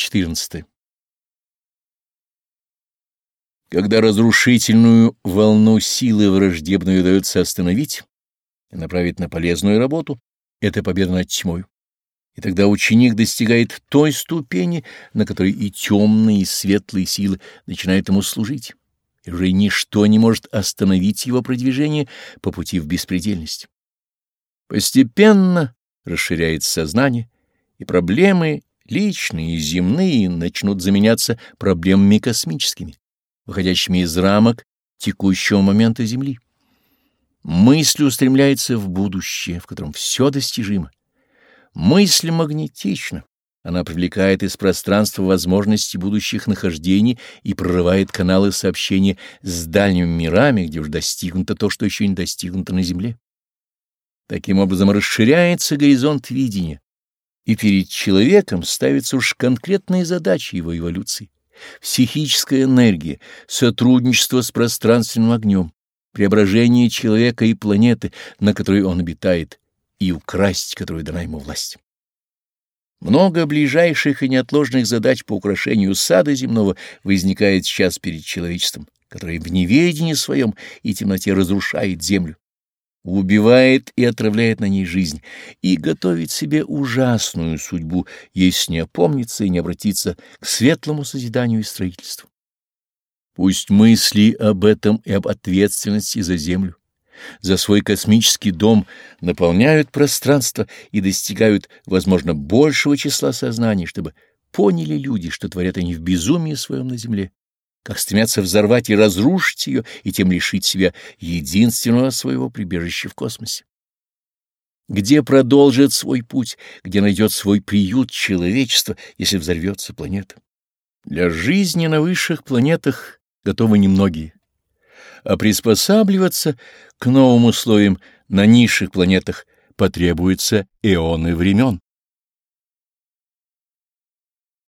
14. Когда разрушительную волну силы враждебную удается остановить и направить на полезную работу, это победа над тьмой. И тогда ученик достигает той ступени, на которой и темные, и светлые силы начинают ему служить, и уже ничто не может остановить его продвижение по пути в беспредельность. Постепенно расширяется сознание, и проблемы личные и земные начнут заменяться проблемами космическими, выходящими из рамок текущего момента Земли. Мысль устремляется в будущее, в котором все достижимо. Мысль магнетична. Она привлекает из пространства возможности будущих нахождений и прорывает каналы сообщения с дальними мирами, где уже достигнуто то, что еще не достигнуто на Земле. Таким образом расширяется горизонт видения, и перед человеком ставятся уж конкретные задачи его эволюции. Психическая энергия, сотрудничество с пространственным огнем, преображение человека и планеты, на которой он обитает, и украсть, которую дана ему власть. Много ближайших и неотложных задач по украшению сада земного возникает сейчас перед человечеством, которое в неведении своем и темноте разрушает землю убивает и отравляет на ней жизнь, и готовит себе ужасную судьбу, если не опомнится и не обратиться к светлому созиданию и строительству. Пусть мысли об этом и об ответственности за Землю, за свой космический дом наполняют пространство и достигают, возможно, большего числа сознаний, чтобы поняли люди, что творят они в безумии своем на Земле как стремятся взорвать и разрушить ее, и тем лишить себя единственного своего прибежища в космосе. Где продолжит свой путь, где найдет свой приют человечество, если взорвется планета? Для жизни на высших планетах готовы немногие, а приспосабливаться к новым условиям на низших планетах потребуется эоны времен.